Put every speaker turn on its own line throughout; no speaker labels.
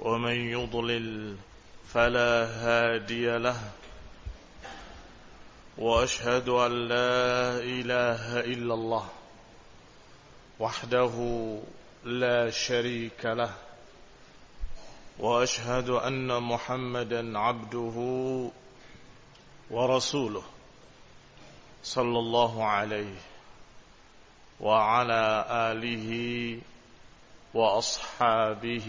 ومن يضلل فلا هادي له وأشهد أن لا إله إلا الله وحده لا شريك له وأشهد أن محمدا عبده ورسوله صلى الله عليه وعلى آله وأصحابه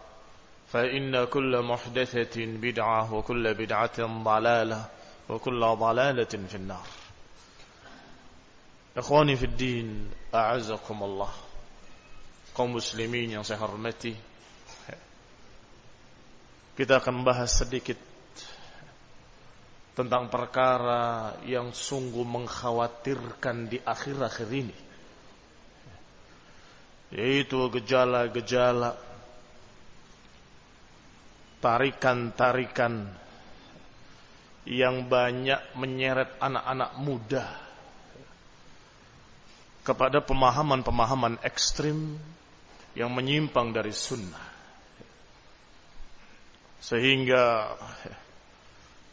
فان كل محدثه بدعه وكل بدعه ضلاله وكل ضلاله في النار Ikhwani fi din, a'azakumullah. Kaum muslimin yang saya hormati. Kita akan membahas sedikit tentang perkara yang sungguh mengkhawatirkan di akhir-akhir ini. Yaitu gejala-gejala tarikan-tarikan yang banyak menyeret anak-anak muda kepada pemahaman-pemahaman ekstrim yang menyimpang dari sunnah. Sehingga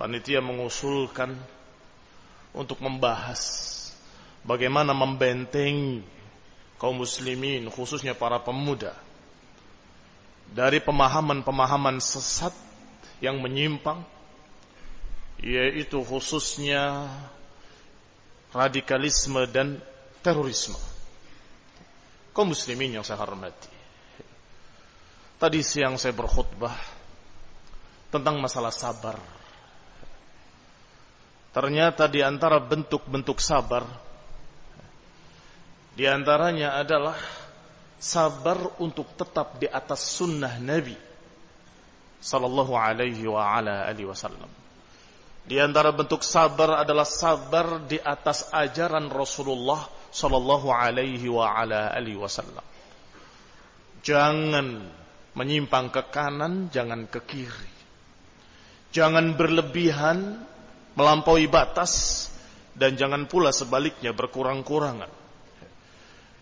panitia mengusulkan untuk membahas bagaimana membentengi kaum muslimin khususnya para pemuda dari pemahaman-pemahaman sesat yang menyimpang yaitu khususnya radikalisme dan terorisme. Kaum muslimin yang saya hormati. Tadi siang saya berkhutbah tentang masalah sabar. Ternyata di antara bentuk-bentuk sabar di antaranya adalah sabar untuk tetap di atas sunnah Nabi sallallahu alaihi wa ala alihi wasallam. Di antara bentuk sabar adalah sabar di atas ajaran Rasulullah sallallahu alaihi wa ala alihi wasallam. Jangan menyimpang ke kanan, jangan ke kiri. Jangan berlebihan melampaui batas dan jangan pula sebaliknya berkurang-kurangan.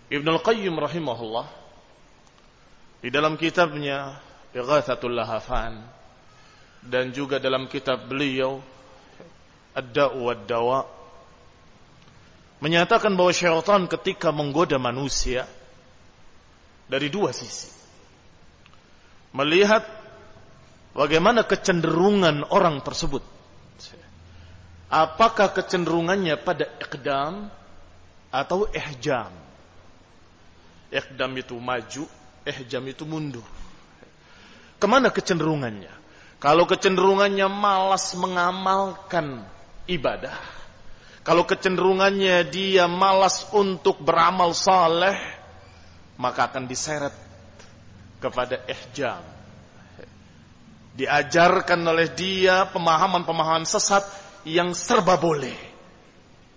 Ibnu Al-Qayyim rahimahullah di dalam kitabnya Ighathatul Lahafan dan juga dalam kitab beliau Ad-Da'u wad-Dawa menyatakan bahwa syaitan ketika menggoda manusia dari dua sisi. Melihat bagaimana kecenderungan orang tersebut. Apakah kecenderungannya pada iqdam atau ihjam iqdam itu maju ihjam itu mundur. Ke mana kecenderungannya? Kalau kecenderungannya malas mengamalkan ibadah, kalau kecenderungannya dia malas untuk beramal saleh, maka akan diseret kepada ihjam. Diajarkan oleh dia pemahaman-pemahaman sesat yang serba boleh,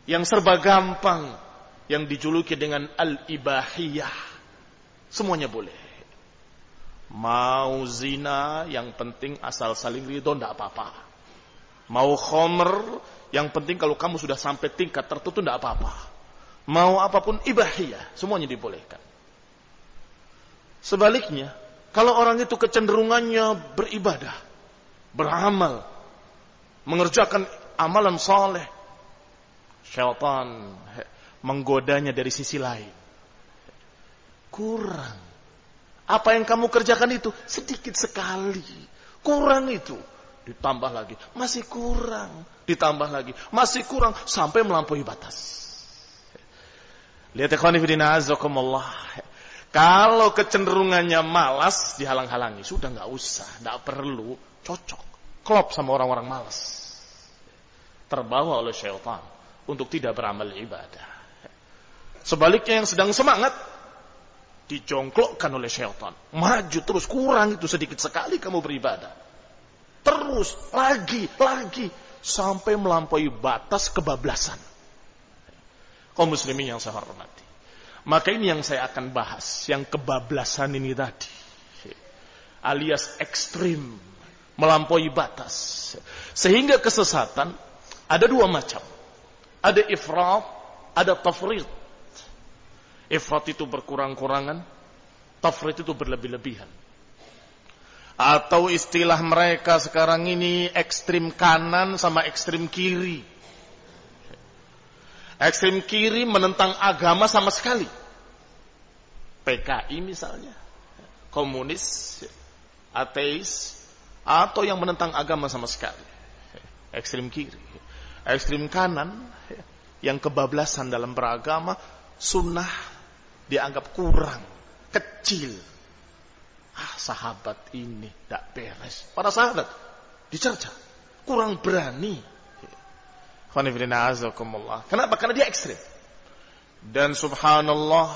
yang serba gampang, yang dijuluki dengan al-ibahiyah. Semuanya boleh. Mau zina, yang penting asal saling ridho, tidak apa-apa. Mau khomer, yang penting kalau kamu sudah sampai tingkat tertentu, tidak apa-apa. Mau apa pun ibahiyah, semuanya dibolehkan. Sebaliknya, kalau orang itu kecenderungannya beribadah, beramal, mengerjakan amalan saleh, syaitan menggodanya dari sisi lain. Kurang. Apa yang kamu kerjakan itu sedikit sekali. Kurang itu. Ditambah lagi. Masih kurang. Ditambah lagi. Masih kurang. Sampai melampaui batas. Lihat ikhwanifidina azakumullah. Kalau kecenderungannya malas dihalang-halangi, sudah nggak usah, nggak perlu, cocok, klop sama orang-orang malas. Terbawa oleh syaitan untuk tidak beramal ibadah. Sebaliknya yang sedang semangat dijongklokkan oleh syaitan. Maju terus, kurang itu sedikit sekali kamu beribadah. Terus, lagi, lagi. Sampai melampaui batas kebablasan. Kaum muslimin yang saya hormati. Maka ini yang saya akan bahas, yang kebablasan ini tadi. Alias ekstrim, melampaui batas. Sehingga kesesatan ada dua macam. Ada ifrat, ada tafrid. Ifrat itu berkurang-kurangan, tafrid itu berlebih-lebihan. Atau istilah mereka sekarang ini ekstrim kanan sama ekstrim kiri. Ekstrim kiri menentang agama sama sekali. PKI misalnya, komunis, ateis, atau yang menentang agama sama sekali. Ekstrim kiri. Ekstrim kanan, yang kebablasan dalam beragama, sunnah dianggap kurang, kecil. Ah, sahabat ini tidak beres. Para sahabat dicerca, kurang berani Kenapa? Karena dia ekstrim. Dan subhanallah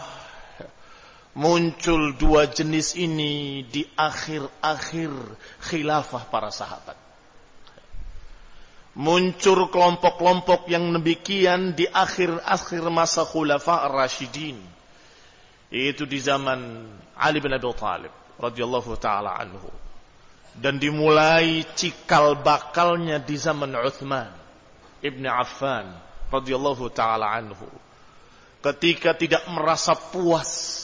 muncul dua jenis ini di akhir-akhir khilafah para sahabat. Muncul kelompok-kelompok yang demikian di akhir-akhir masa khulafah ar-rasyidin. Itu di zaman Ali bin Abi Thalib radhiyallahu taala anhu. Dan dimulai cikal bakalnya di zaman Uthman Ibn Affan radhiyallahu taala anhu ketika tidak merasa puas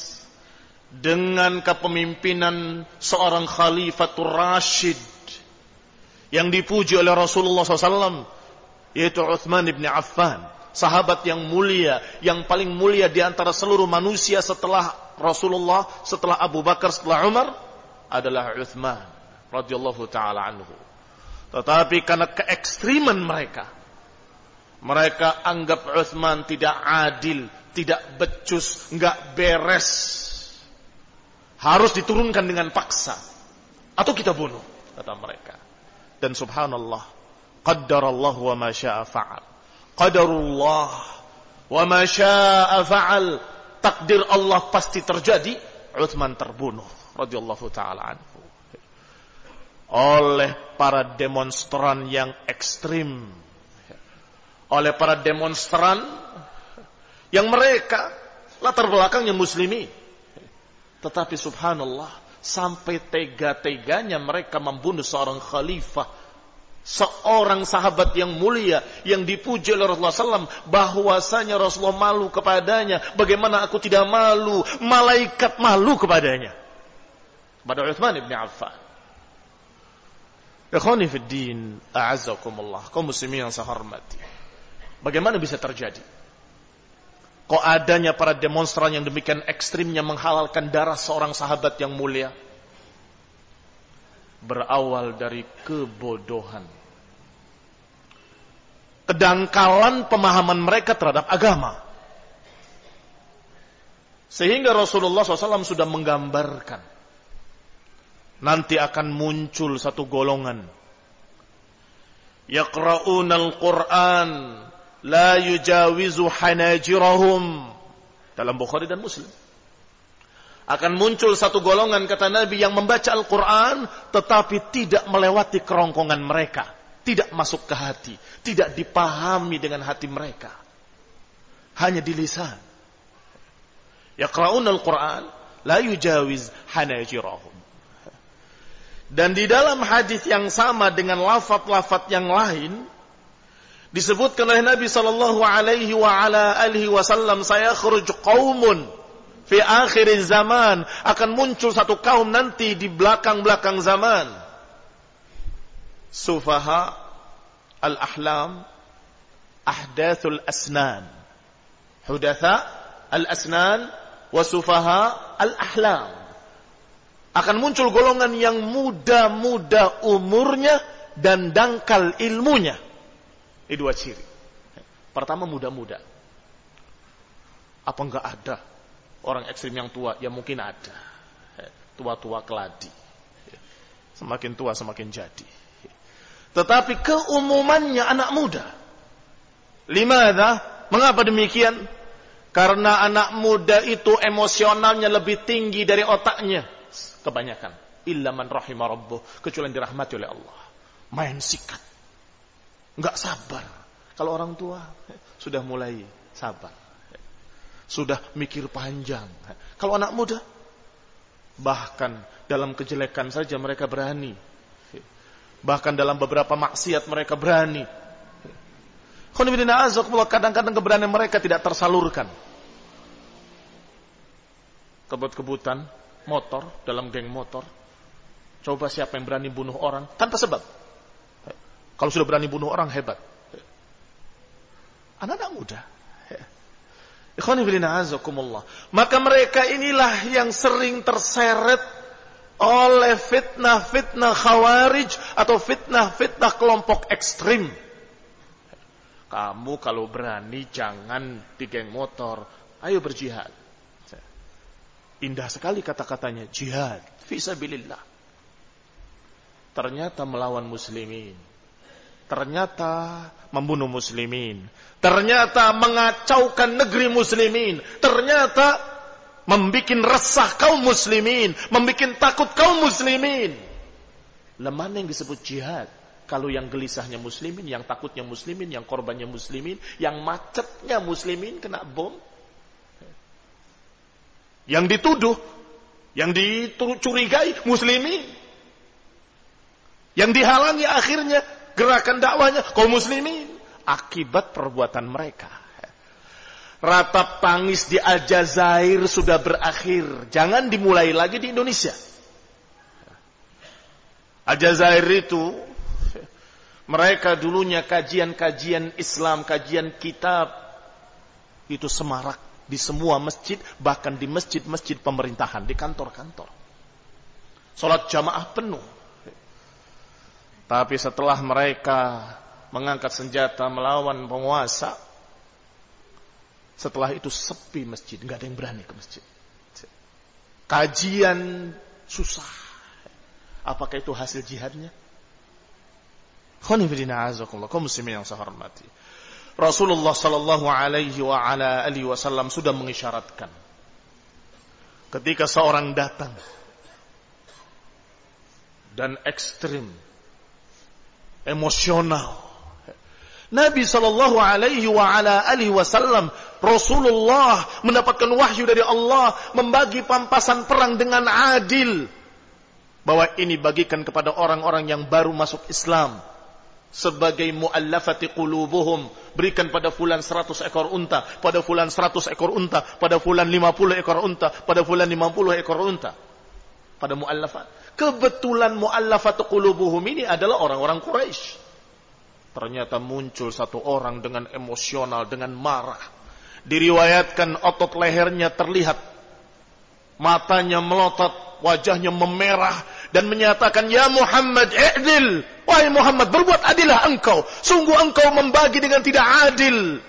dengan kepemimpinan seorang khalifatul Rashid yang dipuji oleh Rasulullah SAW yaitu Uthman ibn Affan sahabat yang mulia yang paling mulia di antara seluruh manusia setelah Rasulullah setelah Abu Bakar setelah Umar adalah Uthman radhiyallahu taala anhu tetapi karena keekstriman mereka mereka anggap Uthman tidak adil, tidak becus, enggak beres. Harus diturunkan dengan paksa. Atau kita bunuh, kata mereka. Dan subhanallah, qaddarallah wa ma sya'a fa'al. Qadarullah wa ma sya'a fa'al. Takdir Allah pasti terjadi. Uthman terbunuh. radhiyallahu ta'ala anhu. Oleh para demonstran yang ekstrim oleh para demonstran yang mereka latar belakangnya muslimi. Tetapi subhanallah, sampai tega-teganya mereka membunuh seorang khalifah, seorang sahabat yang mulia yang dipuji oleh Rasulullah SAW bahwasanya Rasulullah malu kepadanya. Bagaimana aku tidak malu? Malaikat malu kepadanya. Pada Uthman ibn Affan. Ikhwani fi din, a'azzakumullah. Kaum muslimin yang saya hormati. Bagaimana bisa terjadi? Kok adanya para demonstran yang demikian ekstrimnya menghalalkan darah seorang sahabat yang mulia? Berawal dari kebodohan. Kedangkalan pemahaman mereka terhadap agama. Sehingga Rasulullah SAW sudah menggambarkan. Nanti akan muncul satu golongan yaqra'una al-Qur'an la yujawizu hanajirahum dalam Bukhari dan Muslim akan muncul satu golongan kata Nabi yang membaca Al-Quran tetapi tidak melewati kerongkongan mereka. Tidak masuk ke hati. Tidak dipahami dengan hati mereka. Hanya di lisan. Yaqra'un Al-Quran la yujawiz hanajirahum. Dan di dalam hadis yang sama dengan lafat-lafat yang lain disebutkan oleh Nabi sallallahu alaihi wa ala alihi wasallam saya khuruj qaumun fi akhir zaman akan muncul satu kaum nanti di belakang-belakang zaman. Sufaha al-ahlam ahdathul asnan. Hudatha al-asnan wa sufaha al-ahlam. Akan muncul golongan yang muda-muda umurnya dan dangkal ilmunya. Ini dua ciri. Pertama muda-muda. Apa enggak ada orang ekstrim yang tua, ya mungkin ada. Tua-tua keladi. Semakin tua semakin jadi. Tetapi keumumannya anak muda. Lima Mengapa demikian? Karena anak muda itu emosionalnya lebih tinggi dari otaknya. Kebanyakan. Illa man rahimah rabbuh. Kecuali dirahmati oleh Allah. Main sikat. Enggak sabar. Kalau orang tua sudah mulai sabar sudah mikir panjang. Kalau anak muda, bahkan dalam kejelekan saja mereka berani. Bahkan dalam beberapa maksiat mereka berani. Kadang-kadang keberanian mereka tidak tersalurkan. Kebut-kebutan, motor, dalam geng motor. Coba siapa yang berani bunuh orang tanpa sebab. Kalau sudah berani bunuh orang hebat. Anak-anak muda maka mereka inilah yang sering terseret oleh fitnah-fitnah khawarij atau fitnah-fitnah kelompok ekstrim. Kamu kalau berani jangan di geng motor, ayo berjihad. Indah sekali kata-katanya, jihad, fisabilillah. Ternyata melawan muslimin. Ternyata membunuh muslimin ternyata mengacaukan negeri muslimin, ternyata membuat resah kaum muslimin, membuat takut kaum muslimin. Lemah yang disebut jihad? Kalau yang gelisahnya muslimin, yang takutnya muslimin, yang korbannya muslimin, yang macetnya muslimin kena bom. Yang dituduh, yang dicurigai muslimin. Yang dihalangi akhirnya gerakan dakwahnya kaum muslimin akibat perbuatan mereka. Ratap tangis di Aljazair sudah berakhir. Jangan dimulai lagi di Indonesia. Aljazair itu mereka dulunya kajian-kajian Islam, kajian kitab itu semarak di semua masjid, bahkan di masjid-masjid pemerintahan, di kantor-kantor. Salat jamaah penuh. Tapi setelah mereka mengangkat senjata melawan penguasa. Setelah itu sepi masjid, nggak ada yang berani ke masjid. Kajian susah. Apakah itu hasil jihadnya? Khonifidina azakullah, kaum muslimin yang saya hormati. Rasulullah sallallahu alaihi wa ala alihi wasallam sudah mengisyaratkan ketika seorang datang dan ekstrim emosional. Nabi Shallallahu Alaihi Wasallam Rasulullah mendapatkan wahyu dari Allah membagi pampasan perang dengan adil. Bahwa ini bagikan kepada orang-orang yang baru masuk Islam. Sebagai muallafati qulubuhum berikan pada fulan 100 ekor unta pada fulan 100 ekor unta pada fulan 50 ekor unta pada fulan 50 ekor unta. Pada muallafat kebetulan muallafati qulubuhum ini adalah orang-orang Quraisy Ternyata muncul satu orang dengan emosional, dengan marah. Diriwayatkan otot lehernya terlihat. Matanya melotot, wajahnya memerah. Dan menyatakan, Ya Muhammad, i'dil. Wahai Muhammad, berbuat adillah engkau. Sungguh engkau membagi dengan tidak adil.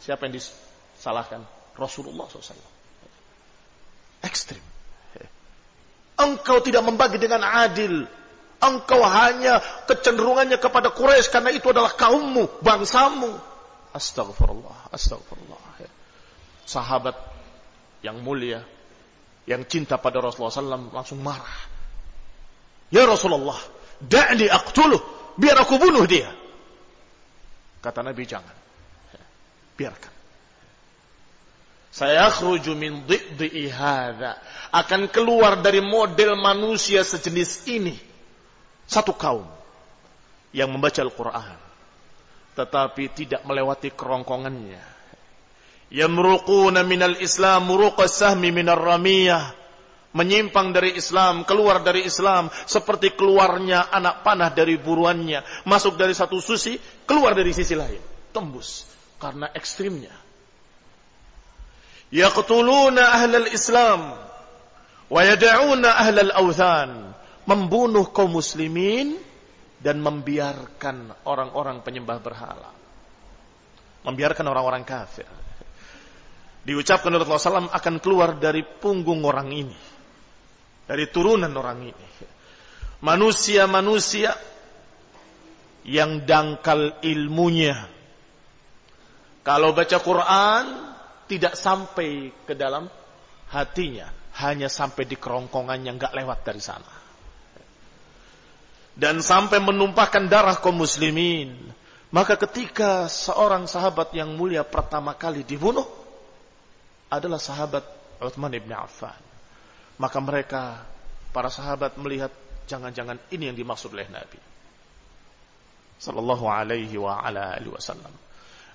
Siapa yang disalahkan? Rasulullah SAW. Ekstrim. Engkau tidak membagi dengan adil. Engkau hanya kecenderungannya kepada Quraisy karena itu adalah kaummu, bangsamu. Astagfirullah, astagfirullah. Sahabat yang mulia, yang cinta pada Rasulullah SAW langsung marah. Ya Rasulullah, da'ni aqtuluh, biar aku bunuh dia. Kata Nabi jangan. Biarkan. Saya khruju min dhi'i hadha. Akan keluar dari model manusia sejenis ini satu kaum yang membaca Al-Quran. Tetapi tidak melewati kerongkongannya. Yamruquna minal islam muruqa sahmi minar ramiyah. Menyimpang dari Islam, keluar dari Islam. Seperti keluarnya anak panah dari buruannya. Masuk dari satu sisi, keluar dari sisi lain. Tembus. Karena ekstrimnya. Yaqtuluna ahlal Islam. Wa yada'una ahlal awthan membunuh kaum muslimin dan membiarkan orang-orang penyembah berhala. Membiarkan orang-orang kafir. Diucapkan oleh Rasulullah SAW akan keluar dari punggung orang ini. Dari turunan orang ini. Manusia-manusia yang dangkal ilmunya. Kalau baca Quran, tidak sampai ke dalam hatinya. Hanya sampai di kerongkongannya, nggak lewat dari sana dan sampai menumpahkan darah kaum muslimin. Maka ketika seorang sahabat yang mulia pertama kali dibunuh adalah sahabat Uthman ibn Affan. Maka mereka para sahabat melihat jangan-jangan ini yang dimaksud oleh Nabi sallallahu alaihi wa ala alihi wasallam.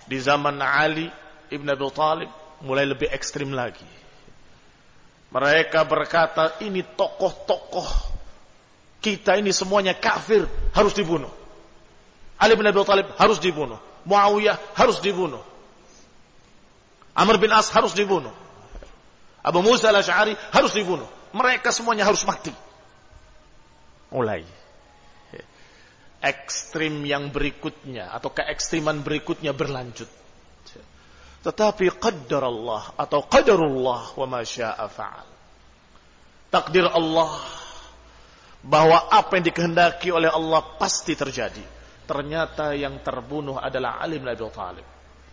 Di zaman Ali ibn Abi Thalib mulai lebih ekstrim lagi. Mereka berkata ini tokoh-tokoh kita ini semuanya kafir, harus dibunuh. Ali bin Abi Thalib harus dibunuh. Muawiyah harus dibunuh. Amr bin As harus dibunuh. Abu Musa al-Ash'ari harus dibunuh. Mereka semuanya harus mati. Mulai. Ekstrim yang berikutnya atau keekstriman berikutnya berlanjut. Tetapi qadar Allah atau qadarullah wa ma syaa fa'al. Takdir Allah bahwa apa yang dikehendaki oleh Allah pasti terjadi. Ternyata yang terbunuh adalah Ali bin Abi Thalib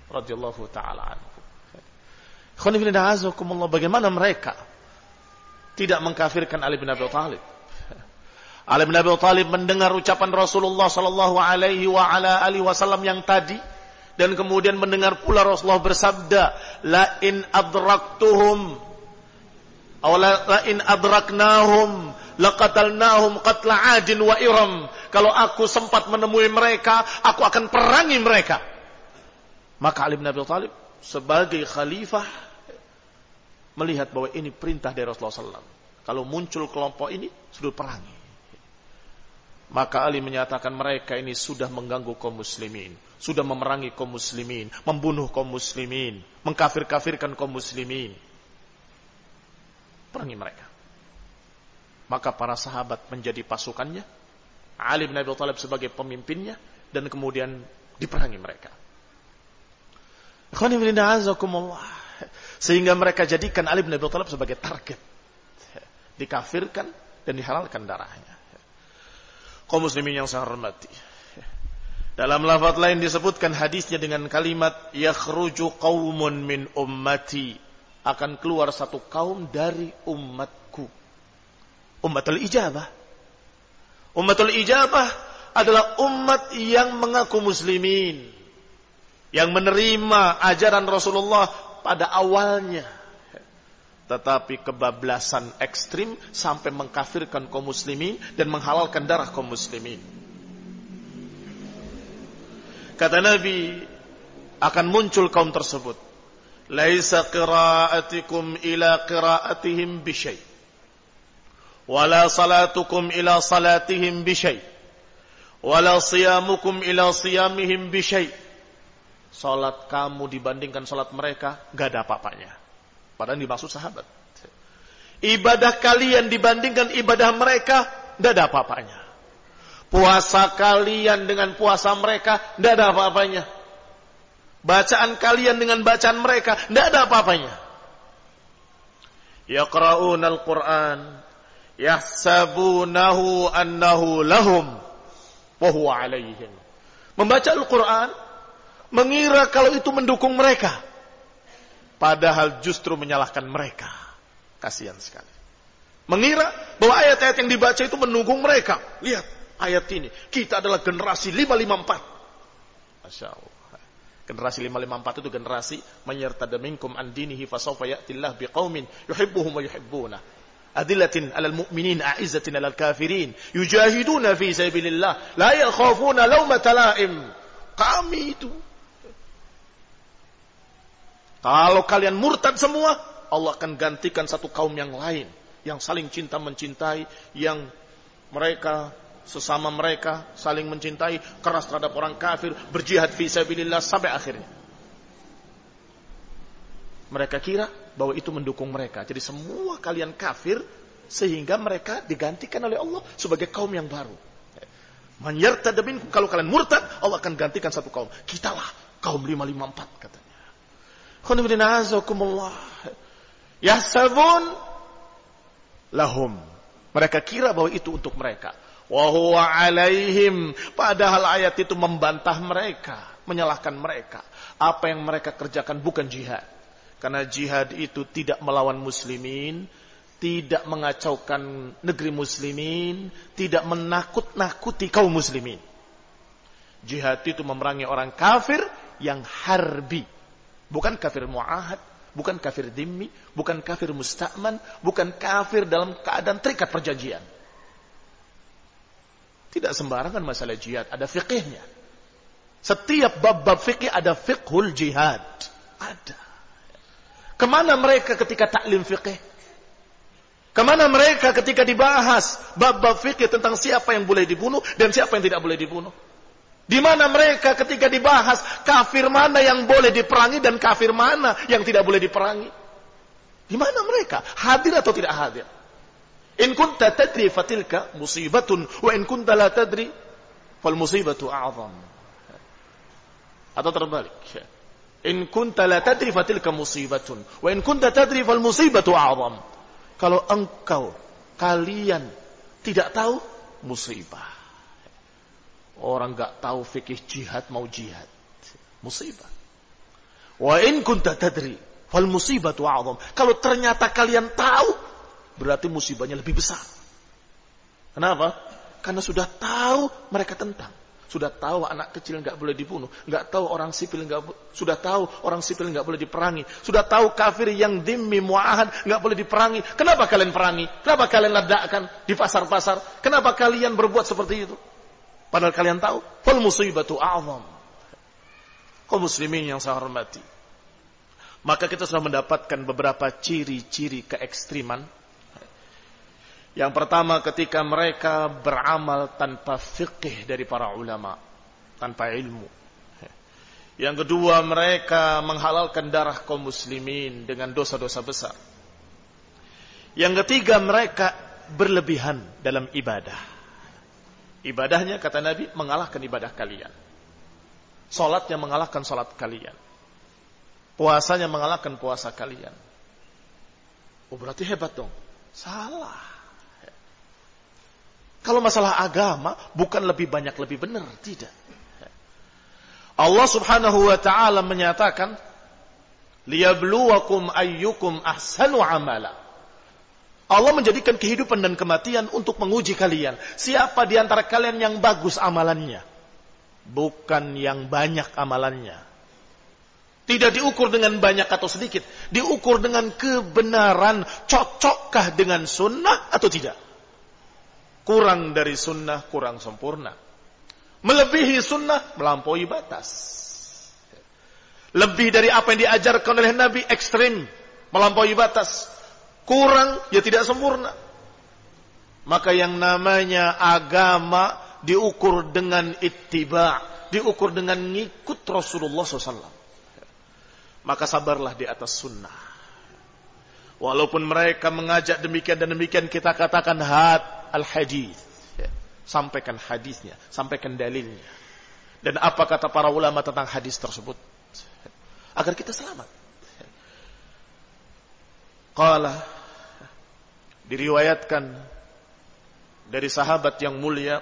radhiyallahu taala anhu. Bagaimana mereka tidak mengkafirkan Ali bin Abi Thalib? Ali bin Abi Thalib mendengar ucapan Rasulullah sallallahu alaihi wa ala alihi wasallam yang tadi dan kemudian mendengar pula Rasulullah bersabda, "La in adraktuhum aw la in adraknahum laqatalnahum qatla adin wa iram. Kalau aku sempat menemui mereka, aku akan perangi mereka. Maka Ali bin Abi Thalib sebagai khalifah melihat bahwa ini perintah dari Rasulullah SAW. Kalau muncul kelompok ini, sudah perangi. Maka Ali menyatakan mereka ini sudah mengganggu kaum muslimin. Sudah memerangi kaum muslimin. Membunuh kaum muslimin. Mengkafir-kafirkan kaum muslimin. Perangi mereka. Maka para sahabat menjadi pasukannya. Ali bin Abi Thalib sebagai pemimpinnya. Dan kemudian diperangi mereka. Sehingga mereka jadikan Ali bin Abi Thalib sebagai target. Dikafirkan dan dihalalkan darahnya. Kau muslimin yang saya hormati. Dalam lafaz lain disebutkan hadisnya dengan kalimat yakhruju qaumun min ummati akan keluar satu kaum dari umatku Ummatul ijabah. Ummatul ijabah adalah umat yang mengaku muslimin. Yang menerima ajaran Rasulullah pada awalnya. Tetapi kebablasan ekstrim sampai mengkafirkan kaum muslimin dan menghalalkan darah kaum muslimin. Kata Nabi, akan muncul kaum tersebut. Laisa qira'atikum ila qira'atihim bisyai. Wala salatukum ila salatihim bisyai. Wala siyamukum ila siyamihim bisyai. Salat kamu dibandingkan salat mereka gak ada apa-apanya. Padahal dimaksud sahabat. Ibadah kalian dibandingkan ibadah mereka gak ada apa-apanya puasa kalian dengan puasa mereka gak ada apa-apanya bacaan kalian dengan bacaan mereka gak ada apa-apanya yaqra'un al-Qur'an Yahsabunahu annahu lahum wa huwa alaihim. Membaca Al-Qur'an mengira kalau itu mendukung mereka padahal justru menyalahkan mereka. Kasihan sekali. Mengira bahwa ayat-ayat yang dibaca itu mendukung mereka. Lihat ayat ini. Kita adalah generasi 554. Masya Allah. Generasi 554 itu generasi menyerta minkum an dinihi fasawfa ya'tillah biqaumin yuhibbuhum wa yuhibbuna. Adillatin alal mu'minin a'izzatin alal kafirin yujahiduna fi sabilillah la yakhafuna lawmata la'im. Kami itu kalau kalian murtad semua, Allah akan gantikan satu kaum yang lain yang saling cinta mencintai, yang mereka sesama mereka saling mencintai, keras terhadap orang kafir, berjihad fi sabilillah sampai akhirnya. Mereka kira bahwa itu mendukung mereka. Jadi semua kalian kafir sehingga mereka digantikan oleh Allah sebagai kaum yang baru. Menyerta demi kalau kalian murtad, Allah akan gantikan satu kaum. Kitalah kaum 554 katanya. Yahsabun lahum. Mereka kira bahwa itu untuk mereka. Wahuwa alaihim. Padahal ayat itu membantah mereka. Menyalahkan mereka. Apa yang mereka kerjakan bukan jihad. Karena jihad itu tidak melawan muslimin. Tidak mengacaukan negeri muslimin. Tidak menakut-nakuti kaum muslimin. Jihad itu memerangi orang kafir yang harbi. Bukan kafir mu'ahad. Bukan kafir dimmi. Bukan kafir musta'man. Bukan kafir dalam keadaan terikat perjanjian tidak sembarangan masalah jihad, ada fikihnya. Setiap bab-bab fikih ada fiqhul jihad. Ada. Ke mana mereka ketika taklim fikih? Ke mana mereka ketika dibahas bab-bab fikih tentang siapa yang boleh dibunuh dan siapa yang tidak boleh dibunuh? Di mana mereka ketika dibahas kafir mana yang boleh diperangi dan kafir mana yang tidak boleh diperangi? Di mana mereka? Hadir atau tidak hadir? In kunta tadri fatilka musibatun wa in kunta la tadri fal musibatu a'zam. Atau terbalik. In kunta la tadri fatilka musibatun wa in kunta tadri fal musibatu a'zam. Kalau engkau kalian tidak tahu musibah. Orang enggak tahu fikih jihad mau jihad. Musibah. Wa in kunta tadri fal musibatu a'zam. Kalau ternyata kalian tahu berarti musibahnya lebih besar. Kenapa? Karena sudah tahu mereka tentang. Sudah tahu anak kecil nggak boleh dibunuh, nggak tahu orang sipil nggak sudah tahu orang sipil nggak boleh diperangi, sudah tahu kafir yang dimi muahad nggak boleh diperangi. Kenapa kalian perangi? Kenapa kalian ledakkan di pasar-pasar? Kenapa kalian berbuat seperti itu? Padahal kalian tahu, fal musibatu a'zam. Kau muslimin yang saya hormati. Maka kita sudah mendapatkan beberapa ciri-ciri keekstriman yang pertama ketika mereka beramal tanpa fikih dari para ulama, tanpa ilmu. Yang kedua mereka menghalalkan darah kaum muslimin dengan dosa-dosa besar. Yang ketiga mereka berlebihan dalam ibadah. Ibadahnya kata Nabi mengalahkan ibadah kalian. Salatnya mengalahkan salat kalian. Puasanya mengalahkan puasa kalian. Oh berarti hebat dong. Salah. Kalau masalah agama bukan lebih banyak lebih benar, tidak. Allah Subhanahu wa taala menyatakan liyabluwakum ayyukum ahsanu amala. Allah menjadikan kehidupan dan kematian untuk menguji kalian. Siapa di antara kalian yang bagus amalannya? Bukan yang banyak amalannya. Tidak diukur dengan banyak atau sedikit. Diukur dengan kebenaran. Cocokkah dengan sunnah atau tidak? Kurang dari sunnah, kurang sempurna. Melebihi sunnah, melampaui batas. Lebih dari apa yang diajarkan oleh Nabi, ekstrim, melampaui batas. Kurang, ya tidak sempurna. Maka yang namanya agama diukur dengan ittiba, diukur dengan ngikut Rasulullah SAW. Maka sabarlah di atas sunnah. Walaupun mereka mengajak demikian dan demikian kita katakan hat al-hadis. Ya. Sampaikan hadisnya, sampaikan dalilnya. Dan apa kata para ulama tentang hadis tersebut? Agar kita selamat. Qala diriwayatkan dari sahabat yang mulia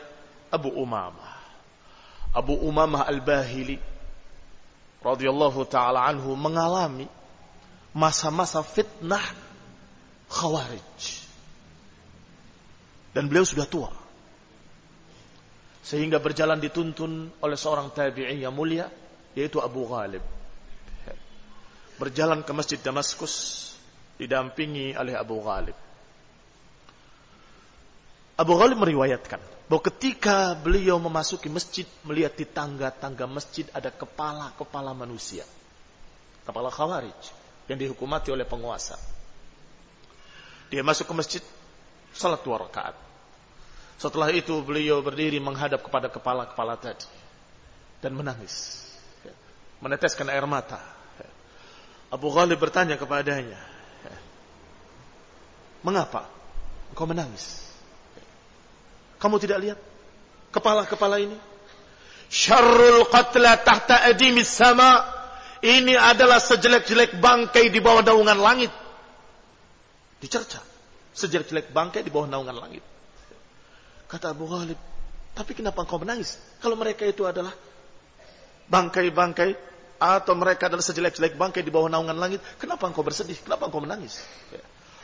Abu Umamah. Abu Umamah Al-Bahili radhiyallahu taala anhu mengalami masa-masa fitnah Khawarij. Dan beliau sudah tua. Sehingga berjalan dituntun oleh seorang tabi'in yang mulia yaitu Abu Ghalib. Berjalan ke Masjid Damaskus didampingi oleh Abu Ghalib. Abu Ghalib meriwayatkan bahwa ketika beliau memasuki masjid melihat di tangga-tangga masjid ada kepala-kepala manusia. Kepala khawarij yang dihukumati oleh penguasa. Dia masuk ke masjid, salat dua rakaat. Setelah itu beliau berdiri menghadap kepada kepala-kepala tadi dan menangis. Meneteskan air mata. Abu Ghalib bertanya kepadanya, "Mengapa engkau menangis?" Kamu tidak lihat kepala-kepala ini? Syarrul qatla tahta adimis sama. Ini adalah sejelek-jelek bangkai di bawah naungan langit. Dicerca. Sejelek-jelek bangkai di bawah naungan langit. Kata Abu Ghalib, tapi kenapa engkau menangis? Kalau mereka itu adalah bangkai-bangkai atau mereka adalah sejelek-jelek bangkai di bawah naungan langit, kenapa engkau bersedih? Kenapa engkau menangis?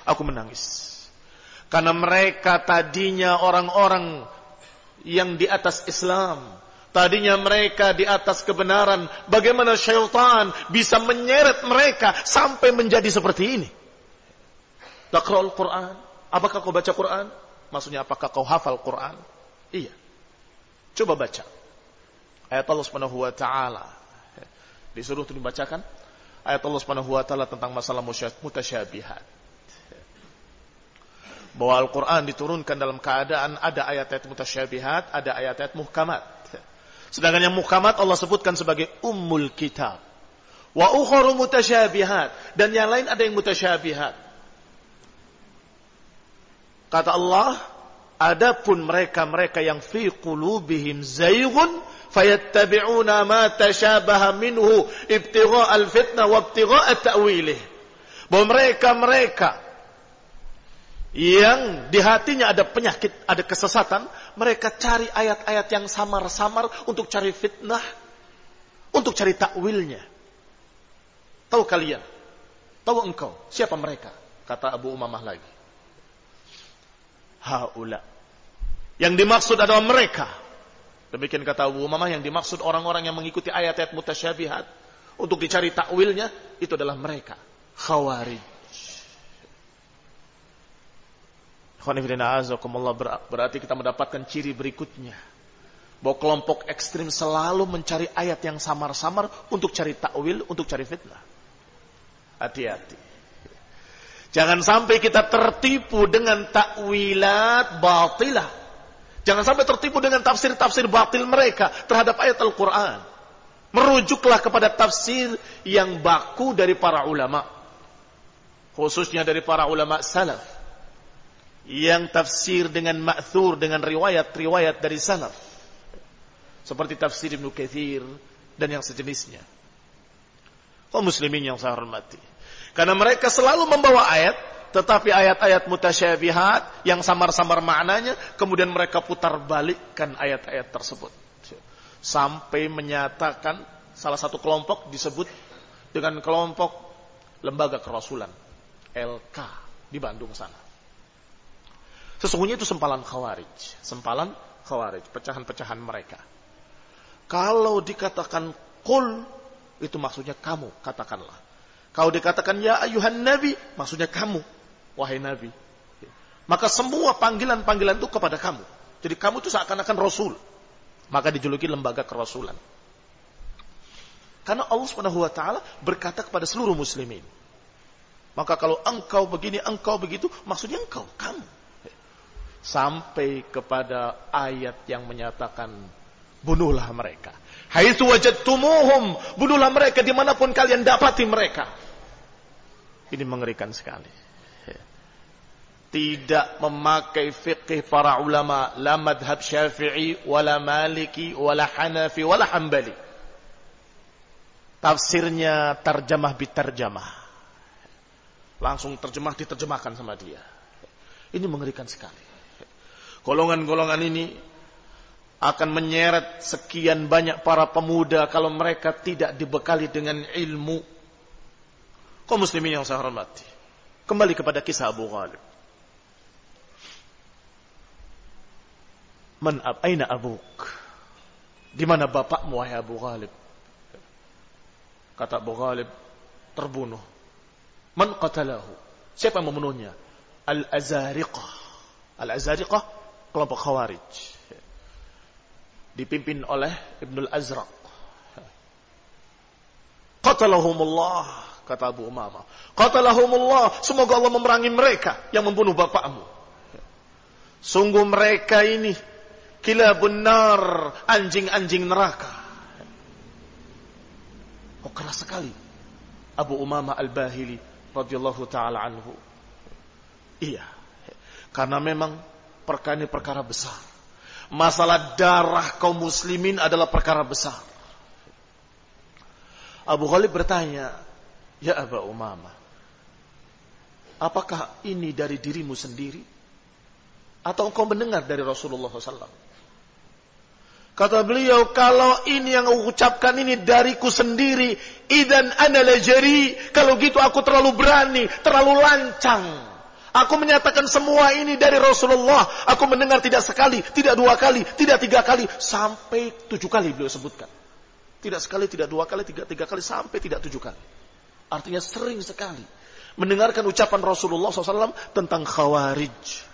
Aku menangis karena mereka tadinya orang-orang yang di atas Islam. Tadinya mereka di atas kebenaran. Bagaimana syaitan bisa menyeret mereka sampai menjadi seperti ini. Takra'ul Quran. Apakah kau baca Quran? Maksudnya apakah kau hafal Quran? Iya. Coba baca. Ayat Allah Subhanahu wa taala. Disuruh untuk dibacakan ayat Allah Subhanahu wa taala tentang masalah mutasyabihat bahwa Al-Quran diturunkan dalam keadaan ada ayat-ayat mutasyabihat, ada ayat-ayat muhkamat. Sedangkan yang muhkamat Allah sebutkan sebagai ummul kitab. Wa ukharu mutasyabihat. Dan yang lain ada yang mutasyabihat. Kata Allah, adapun mereka-mereka yang fi qulubihim zaygun fayattabi'una ma tashabaha minhu ibtigha' al-fitnah wa ibtigha' ta'wilih. Bahwa mereka-mereka yang di hatinya ada penyakit, ada kesesatan, mereka cari ayat-ayat yang samar-samar untuk cari fitnah, untuk cari takwilnya. Tahu kalian? Tahu engkau siapa mereka? Kata Abu Umamah lagi. Haula. Yang dimaksud adalah mereka. Demikian kata Abu Umamah yang dimaksud orang-orang yang mengikuti ayat-ayat mutasyabihat untuk dicari takwilnya itu adalah mereka. Khawarij. Berarti kita mendapatkan ciri berikutnya. Bahwa kelompok ekstrim selalu mencari ayat yang samar-samar untuk cari takwil, untuk cari fitnah. Hati-hati. Jangan sampai kita tertipu dengan takwilat batilah. Jangan sampai tertipu dengan tafsir-tafsir batil mereka terhadap ayat Al-Quran. Merujuklah kepada tafsir yang baku dari para ulama. Khususnya dari para ulama salaf yang tafsir dengan ma'thur dengan riwayat-riwayat dari salaf seperti tafsir Ibnu Katsir dan yang sejenisnya. Kaum muslimin yang saya hormati. Karena mereka selalu membawa ayat tetapi ayat-ayat mutasyabihat yang samar-samar maknanya kemudian mereka putar balikkan ayat-ayat tersebut sampai menyatakan salah satu kelompok disebut dengan kelompok lembaga kerasulan LK di Bandung sana. Sesungguhnya itu sempalan khawarij. Sempalan khawarij. Pecahan-pecahan mereka. Kalau dikatakan kul, itu maksudnya kamu, katakanlah. Kalau dikatakan ya ayuhan nabi, maksudnya kamu, wahai nabi. Maka semua panggilan-panggilan itu kepada kamu. Jadi kamu itu seakan-akan rasul. Maka dijuluki lembaga kerasulan. Karena Allah Subhanahu wa taala berkata kepada seluruh muslimin. Maka kalau engkau begini, engkau begitu, maksudnya engkau, kamu sampai kepada ayat yang menyatakan bunuhlah mereka. Haitsu wajadtumuhum, bunuhlah mereka di mana pun kalian dapati mereka. Ini mengerikan sekali. Tidak memakai fikih para ulama, la madhab syafi'i, wala maliki, wala hanafi, wala hambali. Tafsirnya terjemah bitarjamah. Langsung terjemah diterjemahkan sama dia. Ini mengerikan sekali. Golongan-golongan ini akan menyeret sekian banyak para pemuda kalau mereka tidak dibekali dengan ilmu. Kau muslimin yang saya hormati. Kembali kepada kisah Abu Ghalib. Man ab, aina abuk? Di mana bapakmu wahai Abu Ghalib? Kata Abu Ghalib, terbunuh. Man qatalahu? Siapa yang membunuhnya? Al-Azariqah. Al-Azariqah kelompok Khawarij dipimpin oleh Ibnul Azraq. Qatalahumullah, kata Abu Umamah. Qatalahumullah, semoga Allah memerangi mereka yang membunuh bapakmu. Sungguh mereka ini kila benar anjing-anjing neraka. Oh keras sekali. Abu Umamah Al-Bahili radhiyallahu taala anhu. Iya. Karena memang perkara ini perkara besar Masalah darah kaum muslimin adalah perkara besar. Abu Ghalib bertanya, Ya Aba Umama, apakah ini dari dirimu sendiri? Atau engkau mendengar dari Rasulullah SAW? Kata beliau, kalau ini yang aku ucapkan ini dariku sendiri, idan ana lajari, kalau gitu aku terlalu berani, terlalu lancang. Aku menyatakan semua ini dari Rasulullah. Aku mendengar tidak sekali, tidak dua kali, tidak tiga kali, sampai tujuh kali beliau sebutkan. Tidak sekali, tidak dua kali, tiga, tiga kali, sampai tidak tujuh kali. Artinya sering sekali. Mendengarkan ucapan Rasulullah SAW tentang khawarij.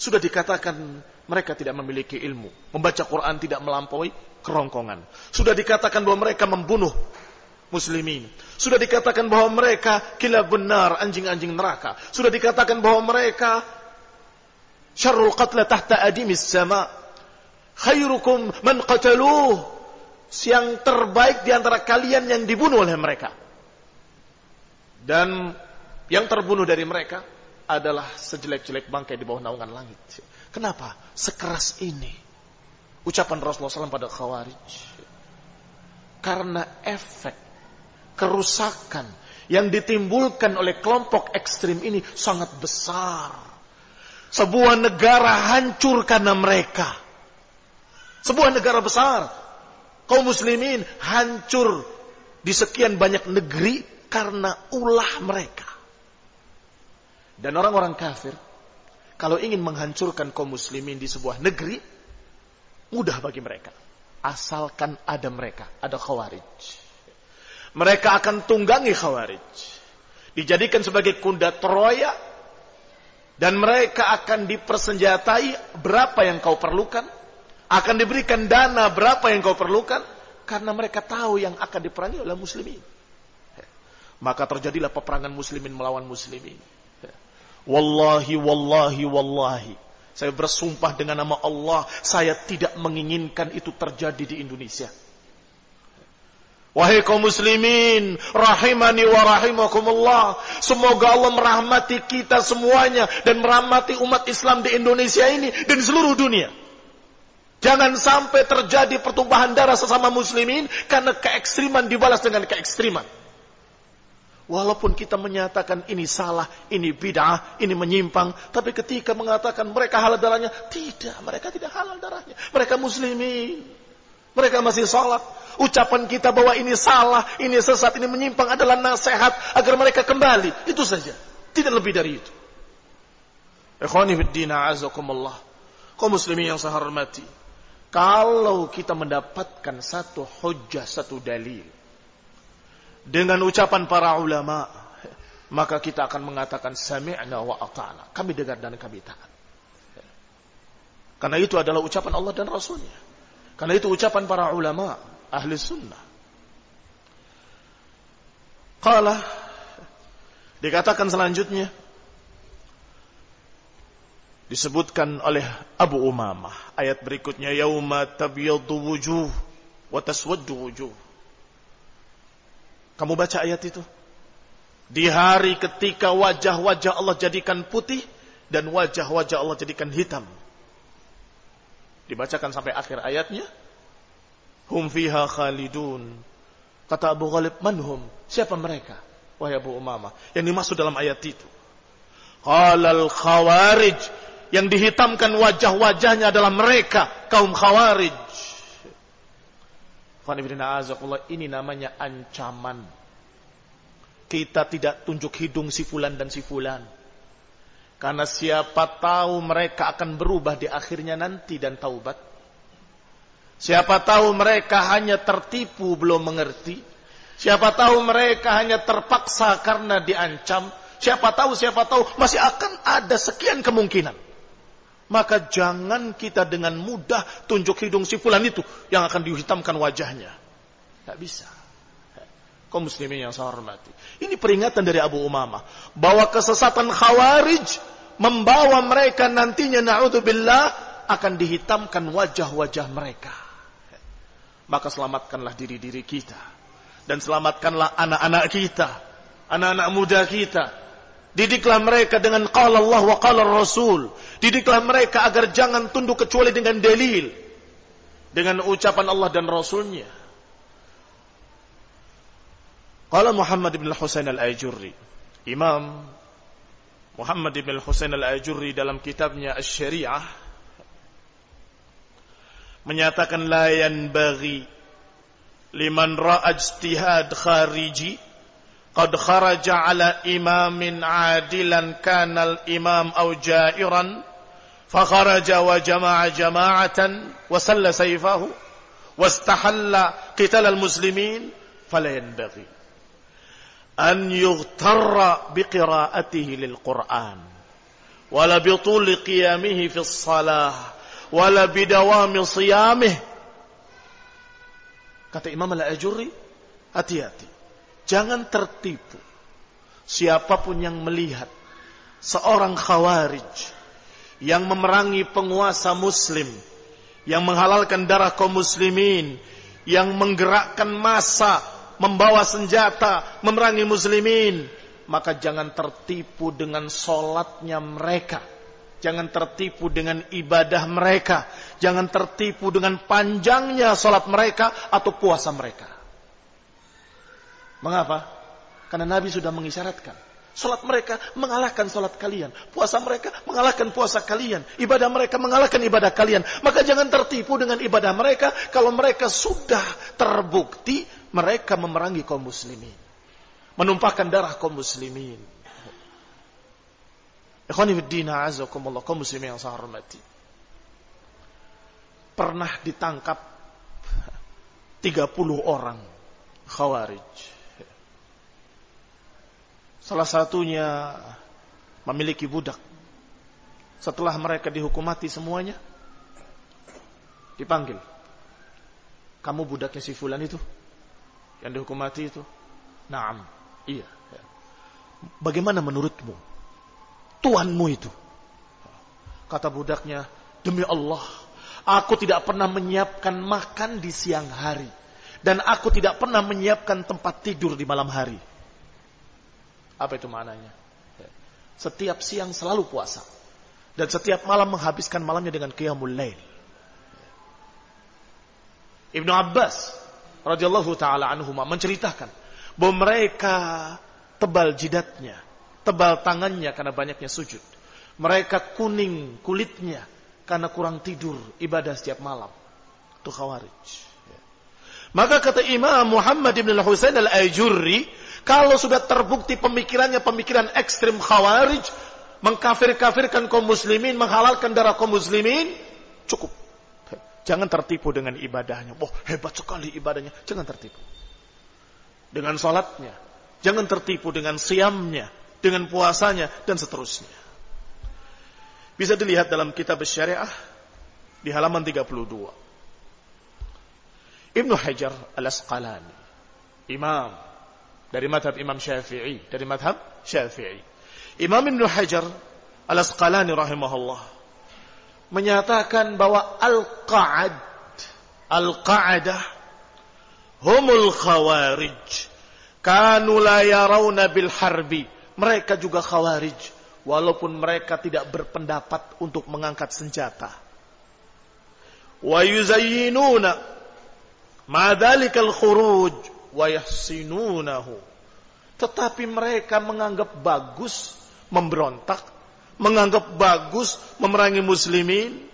Sudah dikatakan mereka tidak memiliki ilmu. Membaca Quran tidak melampaui kerongkongan. Sudah dikatakan bahwa mereka membunuh muslimin. Sudah dikatakan bahwa mereka kila benar anjing-anjing neraka. Sudah dikatakan bahwa mereka syarrul qatla tahta adimis sama. Khairukum man qataluh. Yang terbaik di antara kalian yang dibunuh oleh mereka. Dan yang terbunuh dari mereka adalah sejelek-jelek bangkai di bawah naungan langit. Kenapa? Sekeras ini. Ucapan Rasulullah SAW pada Khawarij. Karena efek kerusakan yang ditimbulkan oleh kelompok ekstrim ini sangat besar. Sebuah negara hancur karena mereka. Sebuah negara besar. Kaum muslimin hancur di sekian banyak negeri karena ulah mereka. Dan orang-orang kafir, kalau ingin menghancurkan kaum muslimin di sebuah negeri, mudah bagi mereka. Asalkan ada mereka, ada khawarij mereka akan tunggangi khawarij. Dijadikan sebagai kuda Troya. Dan mereka akan dipersenjatai berapa yang kau perlukan. Akan diberikan dana berapa yang kau perlukan. Karena mereka tahu yang akan diperangi oleh muslimin. Maka terjadilah peperangan muslimin melawan muslimin. Wallahi, wallahi, wallahi. Saya bersumpah dengan nama Allah, saya tidak menginginkan itu terjadi di Indonesia. Wahai kaum muslimin, rahimani wa rahimakumullah. Semoga Allah merahmati kita semuanya dan merahmati umat Islam di Indonesia ini dan seluruh dunia. Jangan sampai terjadi pertumpahan darah sesama muslimin karena keekstriman dibalas dengan keekstriman. Walaupun kita menyatakan ini salah, ini bid'ah, ini menyimpang, tapi ketika mengatakan mereka halal darahnya, tidak, mereka tidak halal darahnya. Mereka muslimin. Mereka masih salat. Ucapan kita bahwa ini salah, ini sesat, ini menyimpang adalah nasihat agar mereka kembali. Itu saja. Tidak lebih dari itu. Ikhwani fiddina azakumullah. Kau muslimin yang saya hormati. Kalau kita mendapatkan satu hujah, satu dalil. Dengan ucapan para ulama. Maka kita akan mengatakan sami'na wa ata'na. Kami dengar dan kami taat. Karena itu adalah ucapan Allah dan Rasulnya. Karena itu ucapan para ulama ahli sunnah. Qala dikatakan selanjutnya disebutkan oleh Abu Umamah ayat berikutnya yauma tabyaddu wujuh wa taswaddu wujuh. Kamu baca ayat itu? Di hari ketika wajah-wajah Allah jadikan putih dan wajah-wajah Allah jadikan hitam. Dibacakan sampai akhir ayatnya. Hum fiha khalidun. Kata Abu Ghalib, manhum? Siapa mereka? Wahai Abu Umamah. Yang dimaksud dalam ayat itu. Qalal khawarij yang dihitamkan wajah-wajahnya adalah mereka kaum khawarij. Ini namanya ancaman. Kita tidak tunjuk hidung si fulan dan si fulan. Karena siapa tahu mereka akan berubah di akhirnya nanti dan taubat. Siapa tahu mereka hanya tertipu belum mengerti. Siapa tahu mereka hanya terpaksa karena diancam. Siapa tahu, siapa tahu masih akan ada sekian kemungkinan. Maka jangan kita dengan mudah tunjuk hidung si fulan itu yang akan dihitamkan wajahnya. Tidak bisa. Kau muslimin yang saya hormati. Ini peringatan dari Abu Umamah. Bahwa kesesatan khawarij membawa mereka nantinya na'udzubillah akan dihitamkan wajah-wajah mereka. Maka selamatkanlah diri-diri kita. Dan selamatkanlah anak-anak kita. Anak-anak muda kita Didiklah mereka dengan qala Allah wa qala Rasul. Didiklah mereka agar jangan tunduk kecuali dengan dalil. Dengan ucapan Allah dan Rasulnya. Qala Muhammad bin Husain al-Ajurri. Imam Muhammad bin Husain al-Ajurri dalam kitabnya Asy-Syariah menyatakan la bagi liman ra'a ijtihad khariji qad kharaja ala imamin adilan kana al-imam aw jairan fa kharaja wa jama'a jama'atan wa salla sayfahu wastahalla qital al-muslimin fala yanbaghi an yughtarra biqiraatihi lil Qur'an wala bituli qiyamihi fi shalah wala bidawami siyamih kata Imam Al-Ajuri hati-hati. Jangan tertipu. Siapa pun yang melihat seorang khawarij yang memerangi penguasa muslim yang menghalalkan darah kaum muslimin yang menggerakkan massa membawa senjata, memerangi muslimin, maka jangan tertipu dengan solatnya mereka. Jangan tertipu dengan ibadah mereka. Jangan tertipu dengan panjangnya solat mereka atau puasa mereka. Mengapa? Karena Nabi sudah mengisyaratkan. Salat mereka mengalahkan salat kalian. Puasa mereka mengalahkan puasa kalian. Ibadah mereka mengalahkan ibadah kalian. Maka jangan tertipu dengan ibadah mereka kalau mereka sudah terbukti mereka memerangi kaum muslimin. Menumpahkan darah kaum muslimin. Ikhwani fiddina azakumullah kaum muslimin yang saya hormati. Pernah ditangkap 30 orang khawarij Salah satunya memiliki budak. Setelah mereka dihukum mati semuanya, dipanggil. Kamu budaknya si fulan itu? Yang dihukum mati itu? Naam. Iya. Bagaimana menurutmu? Tuanmu itu. Kata budaknya, demi Allah, aku tidak pernah menyiapkan makan di siang hari. Dan aku tidak pernah menyiapkan tempat tidur di malam hari. Apa itu maknanya? Setiap siang selalu puasa. Dan setiap malam menghabiskan malamnya dengan qiyamul lail. Ibnu Abbas radhiyallahu taala anhuma menceritakan bahwa mereka tebal jidatnya, tebal tangannya karena banyaknya sujud. Mereka kuning kulitnya karena kurang tidur ibadah setiap malam. Itu khawarij. Maka kata Imam Muhammad ibn al-Husain al-Ajurri, kalau sudah terbukti pemikirannya pemikiran ekstrim khawarij, mengkafir-kafirkan kaum muslimin, menghalalkan darah kaum muslimin, cukup. Jangan tertipu dengan ibadahnya. Wah, oh, hebat sekali ibadahnya. Jangan tertipu. Dengan salatnya. Jangan tertipu dengan siamnya, dengan puasanya, dan seterusnya. Bisa dilihat dalam kitab syariah di halaman 32. Ibnu Hajar al-Asqalani, imam dari madhab Imam Syafi'i, dari madhab Syafi'i. Imam Ibn Hajar Al-Asqalani rahimahullah menyatakan bahwa al-qa'ad al-qa'adah humul khawarij. Kanu la yarawna bil harbi. Mereka juga khawarij. Walaupun mereka tidak berpendapat untuk mengangkat senjata. Wa yuzayyinuna ma dhalikal khuruj wa yahsinunahu. Tetapi mereka menganggap bagus memberontak, menganggap bagus memerangi muslimin,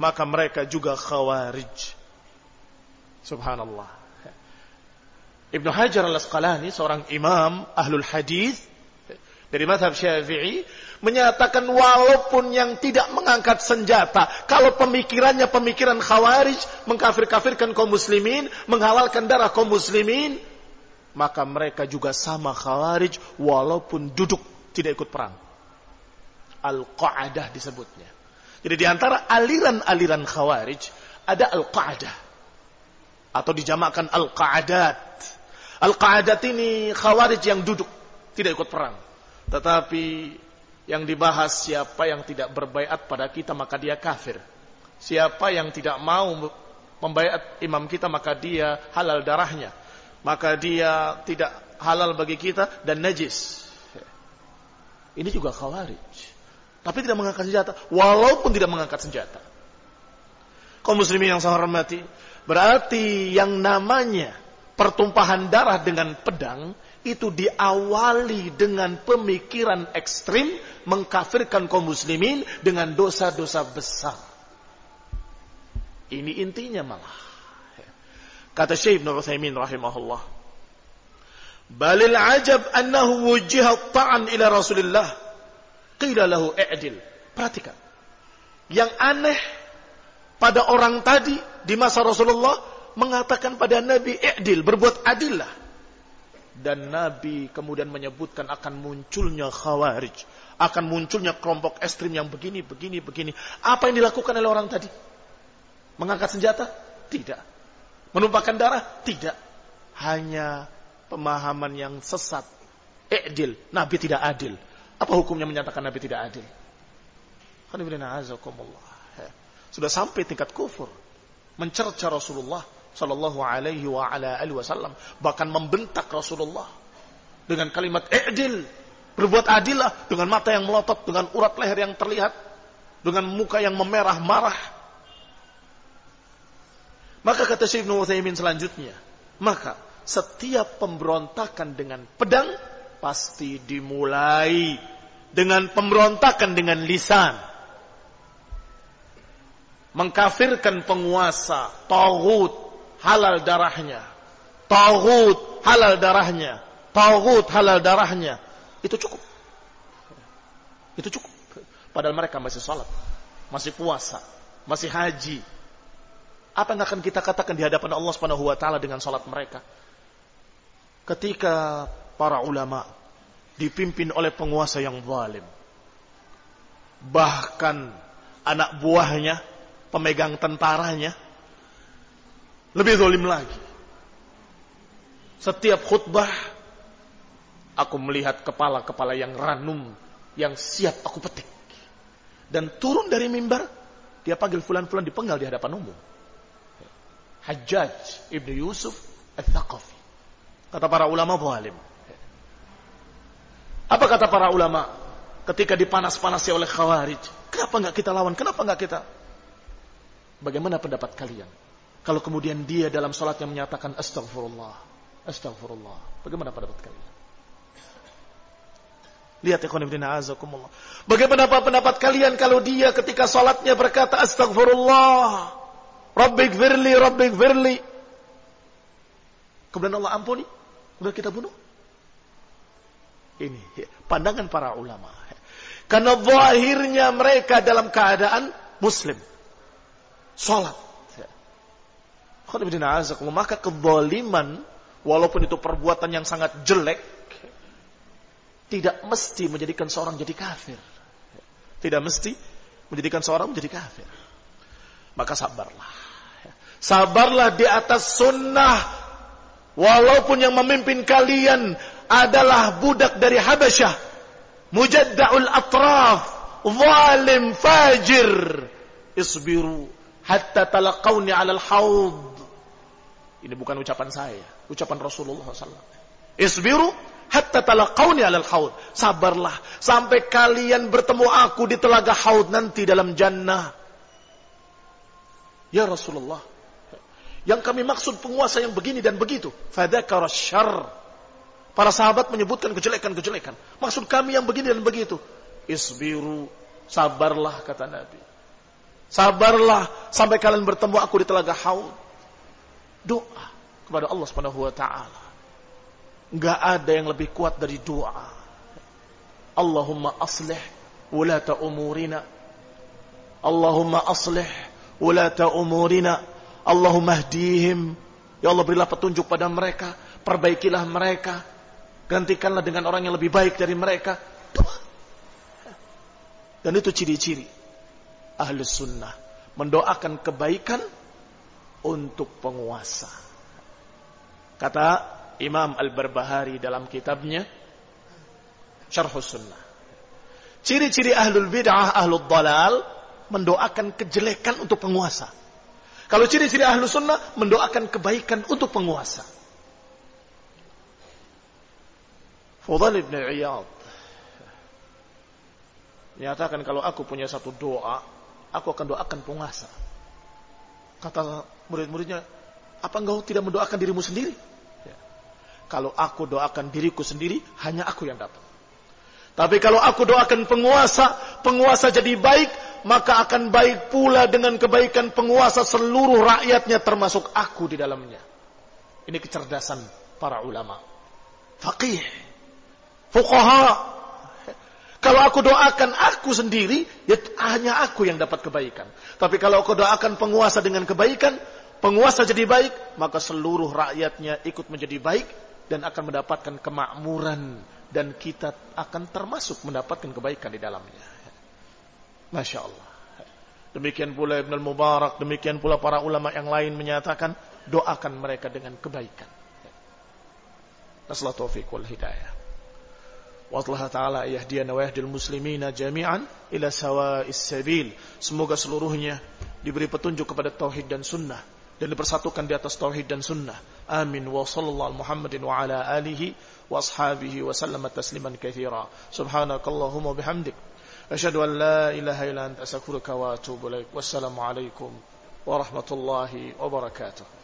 maka mereka juga khawarij. Subhanallah. Ibnu Hajar al-Asqalani, seorang imam ahlul hadis dari madhab syafi'i, menyatakan walaupun yang tidak mengangkat senjata, kalau pemikirannya pemikiran khawarij, mengkafir-kafirkan kaum muslimin, menghalalkan darah kaum muslimin, maka mereka juga sama khawarij walaupun duduk tidak ikut perang. Al-Qa'adah disebutnya. Jadi di antara aliran-aliran khawarij ada Al-Qa'adah atau dijamakkan Al-Qa'adat. Al-Qa'adat ini khawarij yang duduk, tidak ikut perang. Tetapi yang dibahas siapa yang tidak berbaiat pada kita maka dia kafir. Siapa yang tidak mau membaiat imam kita maka dia halal darahnya. Maka dia tidak halal bagi kita dan najis. Ini juga khawarij. Tapi tidak mengangkat senjata. Walaupun tidak mengangkat senjata. Kaum muslimin yang saya hormati. Berarti yang namanya pertumpahan darah dengan pedang itu diawali dengan pemikiran ekstrim mengkafirkan kaum muslimin dengan dosa-dosa besar. Ini intinya malah. Kata Syekh Ibn Uthaymin rahimahullah. Balil ajab annahu wujiha ta'an ila Rasulullah Qila lahu i'dil. Perhatikan. Yang aneh pada orang tadi di masa Rasulullah mengatakan pada Nabi i'dil, berbuat adillah. Dan Nabi kemudian menyebutkan akan munculnya khawarij. Akan munculnya kelompok ekstrim yang begini, begini, begini. Apa yang dilakukan oleh orang tadi? Mengangkat senjata? Tidak. Menumpahkan darah? Tidak. Hanya pemahaman yang sesat. I'dil. Nabi tidak adil. Apa hukumnya menyatakan Nabi tidak adil? Sudah sampai tingkat kufur. Mencerca Rasulullah Sallallahu alaihi wa ala alihi wasallam. Bahkan membentak Rasulullah. Dengan kalimat i'dil. Berbuat adillah. Dengan mata yang melotot. Dengan urat leher yang terlihat. Dengan muka yang memerah marah. Maka kata Syekh Ibn Uthaymin selanjutnya. Maka setiap pemberontakan dengan pedang pasti dimulai dengan pemberontakan dengan lisan. Mengkafirkan penguasa, tauhid, halal darahnya. Tauhid, halal darahnya. Tauhid, halal darahnya. Itu cukup. Itu cukup. Padahal mereka masih salat, masih puasa, masih haji. Apa yang akan kita katakan di hadapan Allah Subhanahu wa taala dengan salat mereka? Ketika para ulama dipimpin oleh penguasa yang zalim. Bahkan anak buahnya, pemegang tentaranya, lebih zalim lagi. Setiap khutbah, aku melihat kepala-kepala yang ranum, yang siap aku petik. Dan turun dari mimbar, dia panggil fulan-fulan dipenggal di hadapan umum. Hajjaj ibnu Yusuf al-Thaqafi. Kata para ulama zalim. Apa kata para ulama ketika dipanas-panasi oleh khawarij? Kenapa nggak kita lawan? Kenapa nggak kita? Bagaimana pendapat kalian? Kalau kemudian dia dalam sholatnya menyatakan astagfirullah, astagfirullah. Bagaimana pendapat kalian? Lihat ya ibn azakumullah. Bagaimana pendapat kalian kalau dia ketika sholatnya berkata astagfirullah. Rabbik firli, Rabbik firli. Kemudian Allah ampuni. Kemudian kita bunuh. Ini pandangan para ulama. Karena zahirnya mereka dalam keadaan muslim. Salat. Maka kezaliman walaupun itu perbuatan yang sangat jelek tidak mesti menjadikan seorang jadi kafir. Tidak mesti menjadikan seorang menjadi kafir. Maka sabarlah. Sabarlah di atas sunnah walaupun yang memimpin kalian adalah budak dari Habasyah. Mujadda'ul atraf. Zalim fajir. Isbiru. Hatta talaqawni alal haud. Ini bukan ucapan saya. Ucapan Rasulullah SAW. Isbiru. Hatta talaqawni alal haud. Sabarlah. Sampai kalian bertemu aku di telaga haud nanti dalam jannah. Ya Rasulullah. Yang kami maksud penguasa yang begini dan begitu. Fadakara syarr Para sahabat menyebutkan kejelekan-kejelekan. Maksud kami yang begini dan begitu. Isbiru, sabarlah kata Nabi. Sabarlah sampai kalian bertemu aku di telaga haud. Doa kepada Allah Subhanahu wa taala. Enggak ada yang lebih kuat dari doa. Allahumma aslih ulata umurina. Allahumma aslih ulata umurina. Allahumma hdihim. Ya Allah berilah petunjuk pada mereka, perbaikilah mereka Gantikanlah dengan orang yang lebih baik dari mereka. Dan itu ciri-ciri ahli sunnah. Mendoakan kebaikan untuk penguasa. Kata Imam Al-Barbahari dalam kitabnya Syarh Sunnah. Ciri-ciri ahlul bid'ah, ahlul dalal mendoakan kejelekan untuk penguasa. Kalau ciri-ciri ahlul sunnah mendoakan kebaikan untuk penguasa. Fudhal ibn Iyad menyatakan kalau aku punya satu doa, aku akan doakan penguasa. Kata murid-muridnya, apa engkau tidak mendoakan dirimu sendiri? Ya. Kalau aku doakan diriku sendiri, hanya aku yang dapat. Tapi kalau aku doakan penguasa, penguasa jadi baik, maka akan baik pula dengan kebaikan penguasa seluruh rakyatnya termasuk aku di dalamnya. Ini kecerdasan para ulama. Faqih fuqaha. Kalau aku doakan aku sendiri, ya hanya aku yang dapat kebaikan. Tapi kalau aku doakan penguasa dengan kebaikan, penguasa jadi baik, maka seluruh rakyatnya ikut menjadi baik dan akan mendapatkan kemakmuran dan kita akan termasuk mendapatkan kebaikan di dalamnya. Masya Allah. Demikian pula Ibn al-Mubarak, demikian pula para ulama yang lain menyatakan, doakan mereka dengan kebaikan. Nasalah taufiq wal hidayah. Ta'ala yahdiyana wa yahdil muslimina jami'an ila sawa'is sabil. Semoga seluruhnya diberi petunjuk kepada tauhid dan sunnah dan dipersatukan di atas tauhid dan sunnah. Amin wa sallallahu Muhammadin wa ala alihi wa ashabihi wa sallama tasliman katsira. Subhanakallahumma bihamdik asyhadu an la ilaha illa anta astaghfiruka wa atubu ilaik. Wassalamu alaikum warahmatullahi wabarakatuh.